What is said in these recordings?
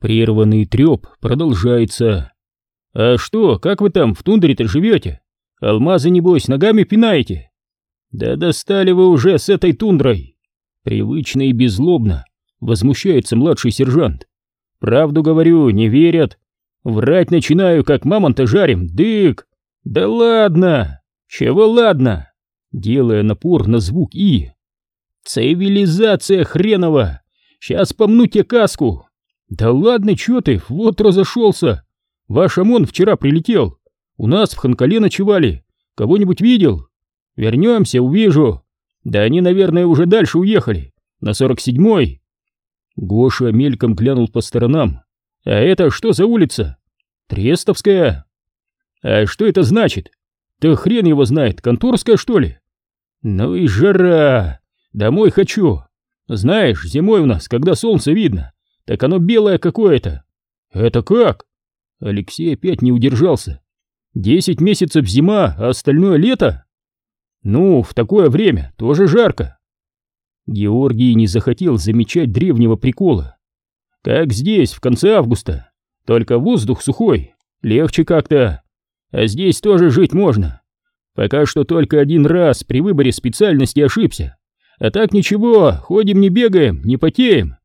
Прерванный треп продолжается. «А что, как вы там в тундре-то живете? Алмазы, небось, ногами пинаете?» «Да достали вы уже с этой тундрой!» Привычно и беззлобно возмущается младший сержант. «Правду говорю, не верят. Врать начинаю, как мамонта жарим, дык!» «Да ладно! Чего ладно?» Делая напор на звук «и». «Цивилизация хренова! Сейчас помну тебе каску!» «Да ладно, чё ты, вот разошелся! Ваш ОМОН вчера прилетел, у нас в Ханкале ночевали, кого-нибудь видел? Вернемся, увижу. Да они, наверное, уже дальше уехали, на сорок седьмой». Гоша мельком глянул по сторонам. «А это что за улица?» «Трестовская». «А что это значит? Да хрен его знает, конторская, что ли?» «Ну и жара! Домой хочу! Знаешь, зимой у нас, когда солнце видно, так оно белое какое-то!» «Это как?» Алексей опять не удержался. «Десять месяцев зима, а остальное лето?» «Ну, в такое время тоже жарко!» Георгий не захотел замечать древнего прикола. «Как здесь, в конце августа, только воздух сухой, легче как-то, а здесь тоже жить можно. Пока что только один раз при выборе специальности ошибся. А так ничего, ходим не бегаем, не потеем.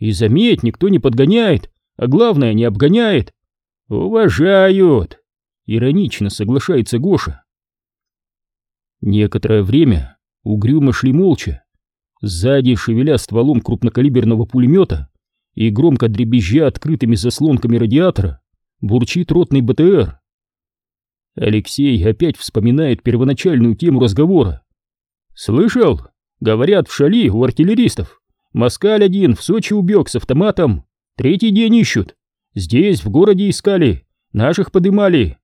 И заметь, никто не подгоняет, а главное, не обгоняет. Уважают. Иронично соглашается Гоша. Некоторое время угрюмо шли молча. Сзади, шевеля стволом крупнокалиберного пулемета и громко дребезжа открытыми заслонками радиатора, бурчит ротный БТР. Алексей опять вспоминает первоначальную тему разговора. «Слышал? Говорят, в шали у артиллеристов. Москаль один в Сочи убег с автоматом. Третий день ищут. Здесь, в городе искали. Наших подымали.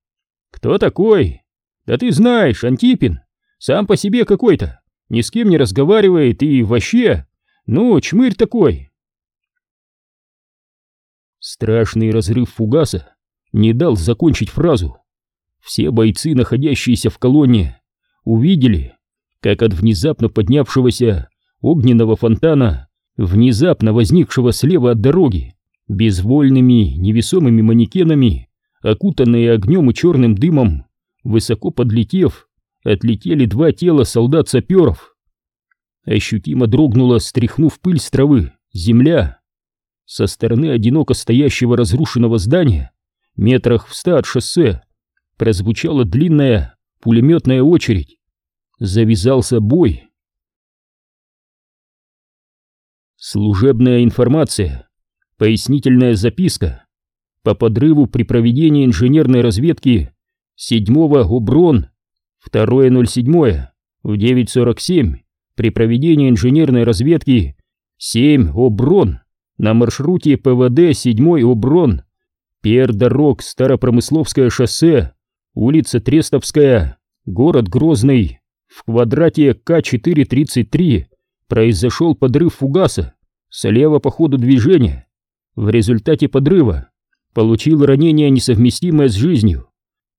Кто такой? Да ты знаешь, Антипин. Сам по себе какой-то. Ни с кем не разговаривает и вообще... Ну, чмырь такой». Страшный разрыв фугаса не дал закончить фразу. Все бойцы, находящиеся в колонне, увидели, как от внезапно поднявшегося огненного фонтана, внезапно возникшего слева от дороги, безвольными невесомыми манекенами, окутанные огнем и черным дымом, высоко подлетев, отлетели два тела солдат-саперов. Ощутимо дрогнула, стряхнув пыль с травы, земля. Со стороны одиноко стоящего разрушенного здания, метрах в ста от шоссе, прозвучала длинная пулеметная очередь. Завязался бой. Служебная информация. Пояснительная записка. По подрыву при проведении инженерной разведки 7-го УБРОН 2.07 в 9.47 при проведении инженерной разведки 7 ОБРОН на маршруте ПВД 7 ОБРОН Пер-дорог Старопромысловское шоссе улица Трестовская, город Грозный, в квадрате К433 произошел подрыв фугаса слева по ходу движения. В результате подрыва получил ранение, несовместимое с жизнью.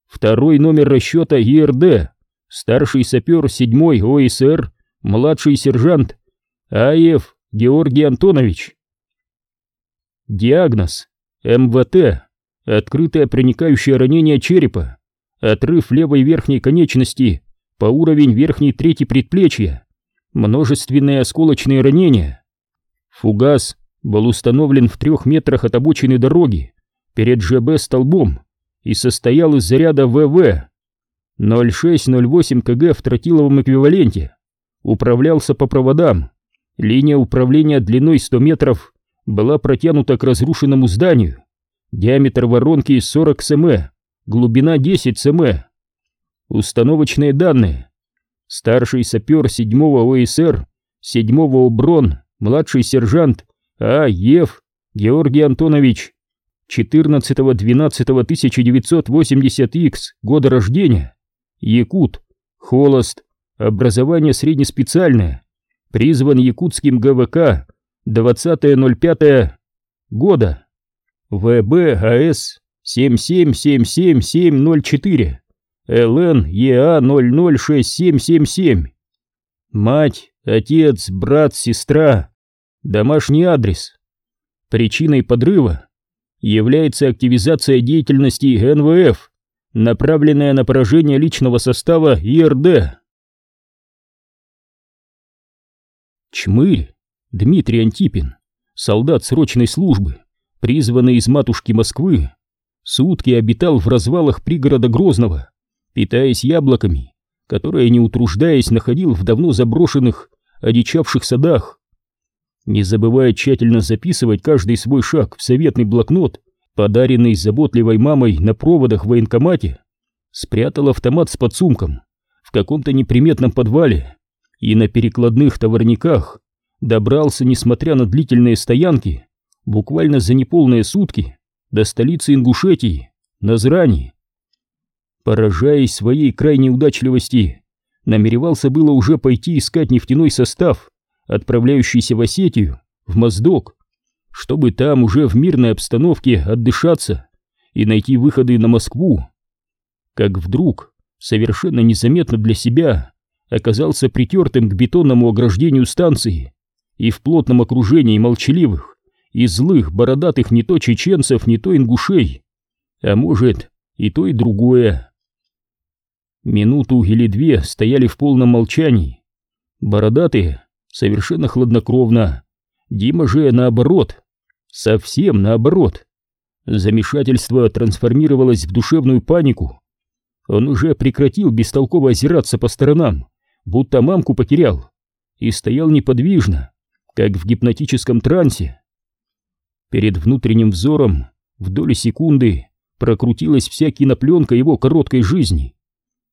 Второй номер расчета ЕРД, старший сапер 7 ОСР, младший сержант Аев Георгий Антонович. Диагноз МВТ, открытое проникающее ранение черепа, отрыв левой верхней конечности по уровень верхней трети предплечья, множественные осколочные ранения. Фугас был установлен в трех метрах от обочины дороги перед ЖБ столбом и состоял из заряда ВВ 0,6-0,8 кг в тротиловом эквиваленте. Управлялся по проводам. Линия управления длиной 100 метров была протянута к разрушенному зданию. Диаметр воронки 40 см глубина 10 см. Установочные данные. Старший сапер 7-го ОСР, 7-го УБРОН, младший сержант А. Ев Георгий Антонович, 14.12.1980 Х, года рождения, Якут, холост, образование среднеспециальное, призван якутским ГВК 20.05 года, ВБ АС 7777704, ЛН ЕА 006777. Мать, отец, брат, сестра. Домашний адрес. Причиной подрыва является активизация деятельности НВФ, направленная на поражение личного состава ИРД. Чмырь Дмитрий Антипин, солдат срочной службы, призванный из матушки Москвы, сутки обитал в развалах пригорода Грозного, питаясь яблоками, которые, не утруждаясь, находил в давно заброшенных, одичавших садах. Не забывая тщательно записывать каждый свой шаг в советный блокнот, подаренный заботливой мамой на проводах в военкомате, спрятал автомат с подсумком в каком-то неприметном подвале и на перекладных товарниках добрался, несмотря на длительные стоянки, буквально за неполные сутки до столицы Ингушетии, Назрани. Поражаясь своей крайней удачливости, намеревался было уже пойти искать нефтяной состав, отправляющийся в Осетию, в Моздок, чтобы там уже в мирной обстановке отдышаться и найти выходы на Москву. Как вдруг, совершенно незаметно для себя, оказался притертым к бетонному ограждению станции и в плотном окружении молчаливых, и злых, бородатых не то чеченцев, не то ингушей, а может и то и другое. Минуту или две стояли в полном молчании. Бородатые совершенно хладнокровно, Дима же наоборот, совсем наоборот. Замешательство трансформировалось в душевную панику. Он уже прекратил бестолково озираться по сторонам, будто мамку потерял, и стоял неподвижно, как в гипнотическом трансе. Перед внутренним взором в доли секунды прокрутилась вся кинопленка его короткой жизни.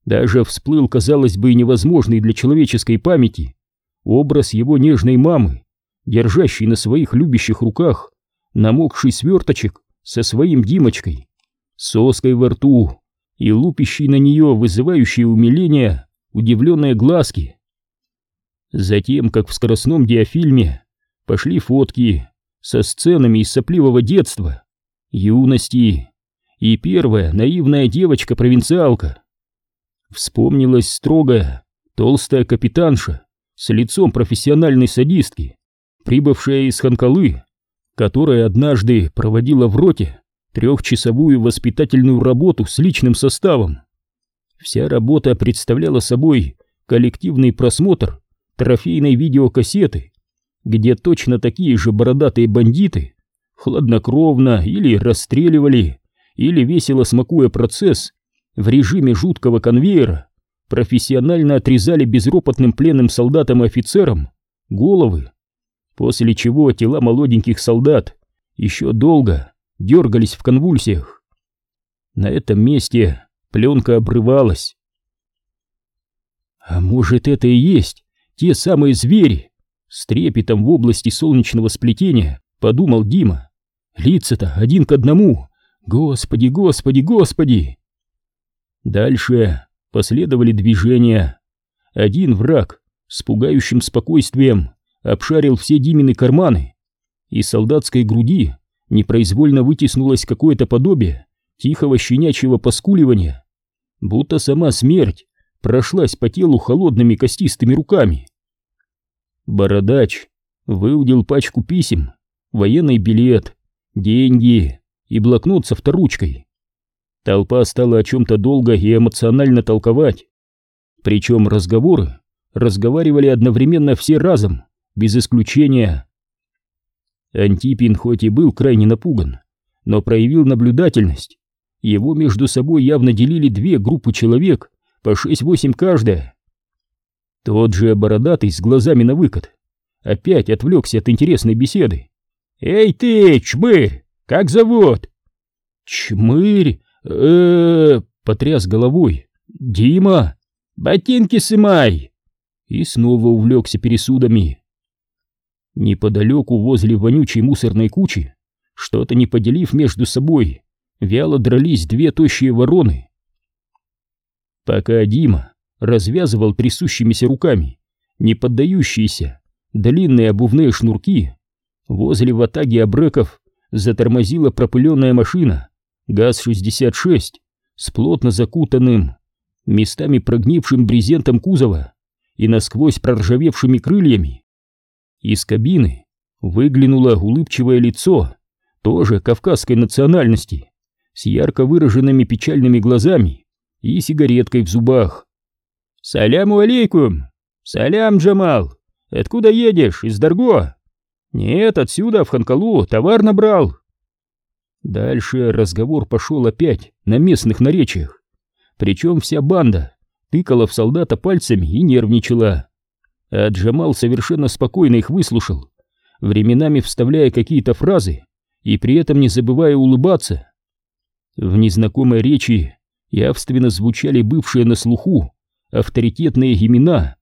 Даже всплыл, казалось бы, невозможный для человеческой памяти образ его нежной мамы, держащей на своих любящих руках намокший сверточек со своим Димочкой, соской во рту и лупящий на нее вызывающие умиление удивленные глазки. Затем, как в скоростном диафильме, пошли фотки со сценами из сопливого детства, юности и первая наивная девочка-провинциалка. Вспомнилась строгая, толстая капитанша с лицом профессиональной садистки, прибывшая из Ханкалы, которая однажды проводила в роте трехчасовую воспитательную работу с личным составом. Вся работа представляла собой коллективный просмотр трофейной видеокассеты где точно такие же бородатые бандиты хладнокровно или расстреливали, или весело смакуя процесс в режиме жуткого конвейера, профессионально отрезали безропотным пленным солдатам и офицерам головы, после чего тела молоденьких солдат еще долго дергались в конвульсиях. На этом месте пленка обрывалась. А может это и есть те самые звери, с трепетом в области солнечного сплетения подумал Дима. Лица-то один к одному. Господи, господи, господи! Дальше последовали движения. Один враг с пугающим спокойствием обшарил все Димины карманы. Из солдатской груди непроизвольно вытеснулось какое-то подобие тихого щенячьего поскуливания, будто сама смерть прошлась по телу холодными костистыми руками. Бородач выудил пачку писем, военный билет, деньги и блокнот со вторучкой. Толпа стала о чем-то долго и эмоционально толковать. Причем разговоры разговаривали одновременно все разом, без исключения. Антипин хоть и был крайне напуган, но проявил наблюдательность. Его между собой явно делили две группы человек, по 6-8 каждая. Тот же бородатый с глазами на выкат опять отвлекся от интересной беседы. «Эй ты, чмырь, как зовут?» «Чмырь, э, потряс головой. «Дима, ботинки сымай!» И снова увлекся пересудами. Неподалеку возле вонючей мусорной кучи, что-то не поделив между собой, вяло дрались две тощие вороны. Пока Дима развязывал трясущимися руками не поддающиеся длинные обувные шнурки. Возле ватаги обреков затормозила пропыленная машина ГАЗ-66 с плотно закутанным, местами прогнившим брезентом кузова и насквозь проржавевшими крыльями. Из кабины выглянуло улыбчивое лицо тоже кавказской национальности, с ярко выраженными печальными глазами и сигареткой в зубах. «Саляму алейкум! Салям, Джамал! Откуда едешь? Из Дарго?» «Нет, отсюда, в Ханкалу, товар набрал». Дальше разговор пошел опять на местных наречиях. Причем вся банда тыкала в солдата пальцами и нервничала. А Джамал совершенно спокойно их выслушал, временами вставляя какие-то фразы и при этом не забывая улыбаться. В незнакомой речи явственно звучали бывшие на слуху авторитетные имена.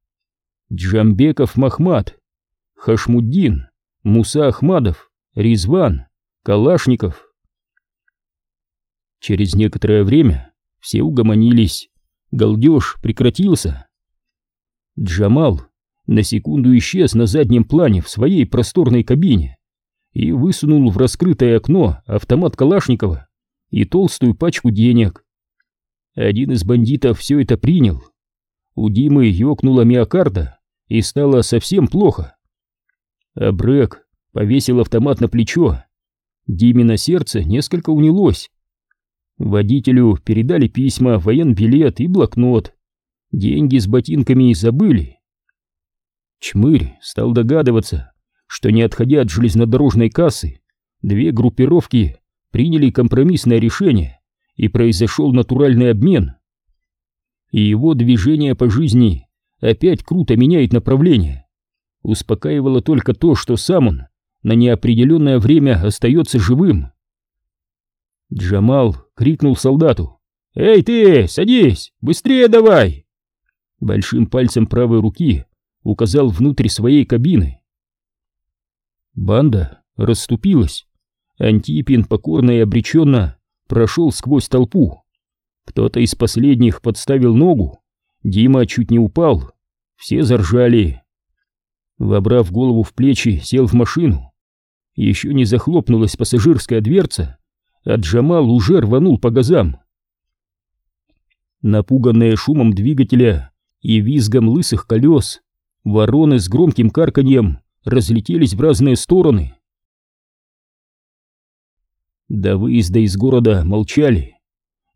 Джамбеков Махмад, Хашмуддин, Муса Ахмадов, Ризван, Калашников. Через некоторое время все угомонились, галдеж прекратился. Джамал на секунду исчез на заднем плане в своей просторной кабине и высунул в раскрытое окно автомат Калашникова и толстую пачку денег. Один из бандитов все это принял. У Димы ёкнула миокарда и стало совсем плохо. А повесил автомат на плечо. Диме сердце несколько унялось. Водителю передали письма, военбилет и блокнот. Деньги с ботинками забыли. Чмырь стал догадываться, что не отходя от железнодорожной кассы, две группировки приняли компромиссное решение и произошел натуральный обмен. И его движение по жизни опять круто меняет направление. Успокаивало только то, что сам он на неопределенное время остается живым. Джамал крикнул солдату. «Эй ты, садись! Быстрее давай!» Большим пальцем правой руки указал внутрь своей кабины. Банда расступилась. Антипин покорно и обреченно прошел сквозь толпу. Кто-то из последних подставил ногу. Дима чуть не упал. Все заржали. Вобрав голову в плечи, сел в машину. Еще не захлопнулась пассажирская дверца, а Джамал уже рванул по газам. Напуганные шумом двигателя и визгом лысых колес, вороны с громким карканьем разлетелись в разные стороны. До выезда из города молчали.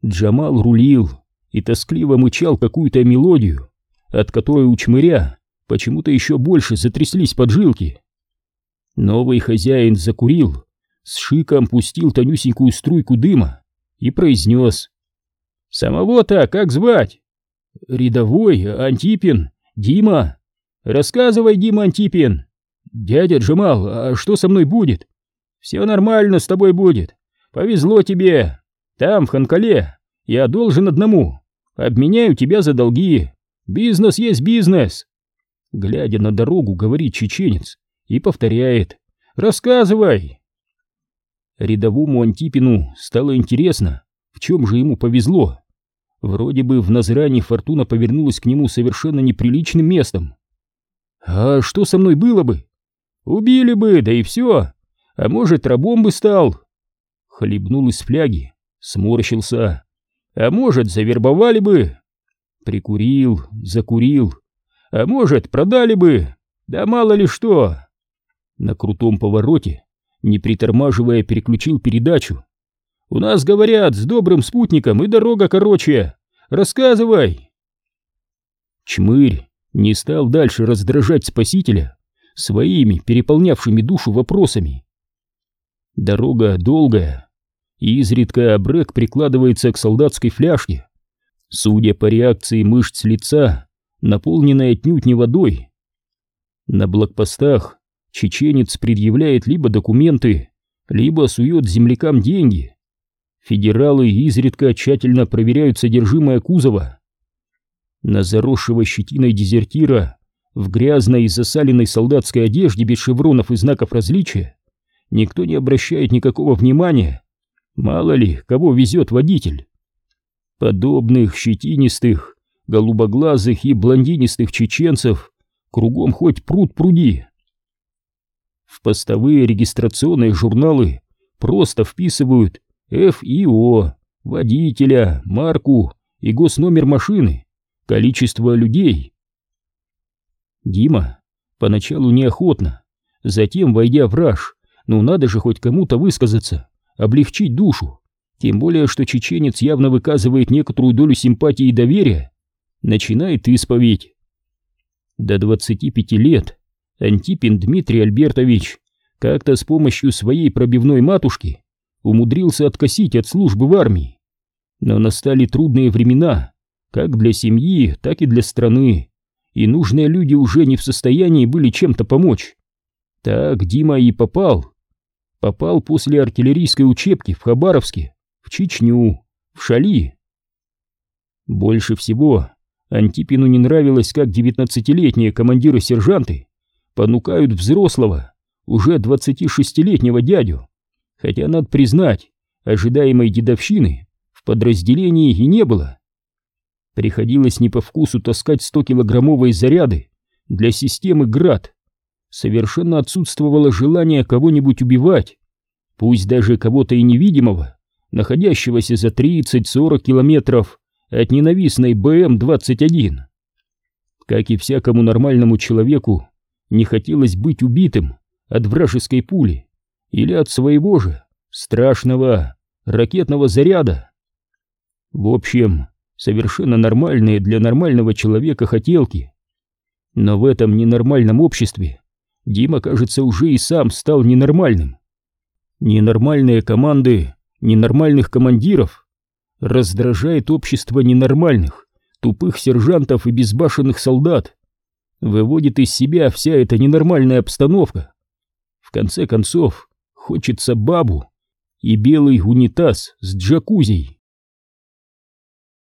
Джамал рулил и тоскливо мычал какую-то мелодию, от которой у чмыря почему-то еще больше затряслись поджилки. Новый хозяин закурил, с шиком пустил тонюсенькую струйку дыма и произнес. «Самого-то как звать?» «Рядовой, Антипин, Дима». «Рассказывай, Дима Антипин». «Дядя Джамал, а что со мной будет?» «Все нормально с тобой будет. Повезло тебе. Там, в Ханкале, я должен одному. Обменяю тебя за долги. Бизнес есть бизнес глядя на дорогу, говорит чеченец и повторяет «Рассказывай!». Рядовому Антипину стало интересно, в чем же ему повезло. Вроде бы в Назране фортуна повернулась к нему совершенно неприличным местом. «А что со мной было бы?» «Убили бы, да и все. А может, рабом бы стал?» Хлебнул из фляги, сморщился. «А может, завербовали бы?» Прикурил, закурил, а может, продали бы, да мало ли что. На крутом повороте, не притормаживая, переключил передачу. У нас, говорят, с добрым спутником и дорога короче. Рассказывай. Чмырь не стал дальше раздражать спасителя своими переполнявшими душу вопросами. Дорога долгая, и изредка Брэк прикладывается к солдатской фляжке. Судя по реакции мышц лица, наполненной отнюдь не водой. На блокпостах чеченец предъявляет либо документы, либо сует землякам деньги. Федералы изредка тщательно проверяют содержимое кузова. На заросшего щетиной дезертира в грязной и засаленной солдатской одежде без шевронов и знаков различия никто не обращает никакого внимания. Мало ли, кого везет водитель. Подобных щетинистых голубоглазых и блондинистых чеченцев кругом хоть пруд пруди. В постовые регистрационные журналы просто вписывают ФИО, водителя, марку и госномер машины, количество людей. Дима поначалу неохотно, затем, войдя в раж, Ну надо же хоть кому-то высказаться, облегчить душу. Тем более, что чеченец явно выказывает некоторую долю симпатии и доверия. Начинает исповедь. До 25 лет Антипин Дмитрий Альбертович как-то с помощью своей пробивной матушки умудрился откосить от службы в армии. Но настали трудные времена, как для семьи, так и для страны, и нужные люди уже не в состоянии были чем-то помочь. Так Дима и попал. Попал после артиллерийской учебки в Хабаровске, в Чечню, в Шали. Больше всего Антипину не нравилось, как девятнадцатилетние командиры-сержанты понукают взрослого, уже 26-летнего дядю, хотя, надо признать, ожидаемой дедовщины в подразделении и не было. Приходилось не по вкусу таскать 100-килограммовые заряды для системы «Град». Совершенно отсутствовало желание кого-нибудь убивать, пусть даже кого-то и невидимого, находящегося за 30-40 километров от ненавистной БМ-21. Как и всякому нормальному человеку, не хотелось быть убитым от вражеской пули или от своего же страшного ракетного заряда. В общем, совершенно нормальные для нормального человека хотелки. Но в этом ненормальном обществе Дима, кажется, уже и сам стал ненормальным. Ненормальные команды ненормальных командиров раздражает общество ненормальных, тупых сержантов и безбашенных солдат, выводит из себя вся эта ненормальная обстановка. В конце концов, хочется бабу и белый унитаз с джакузи.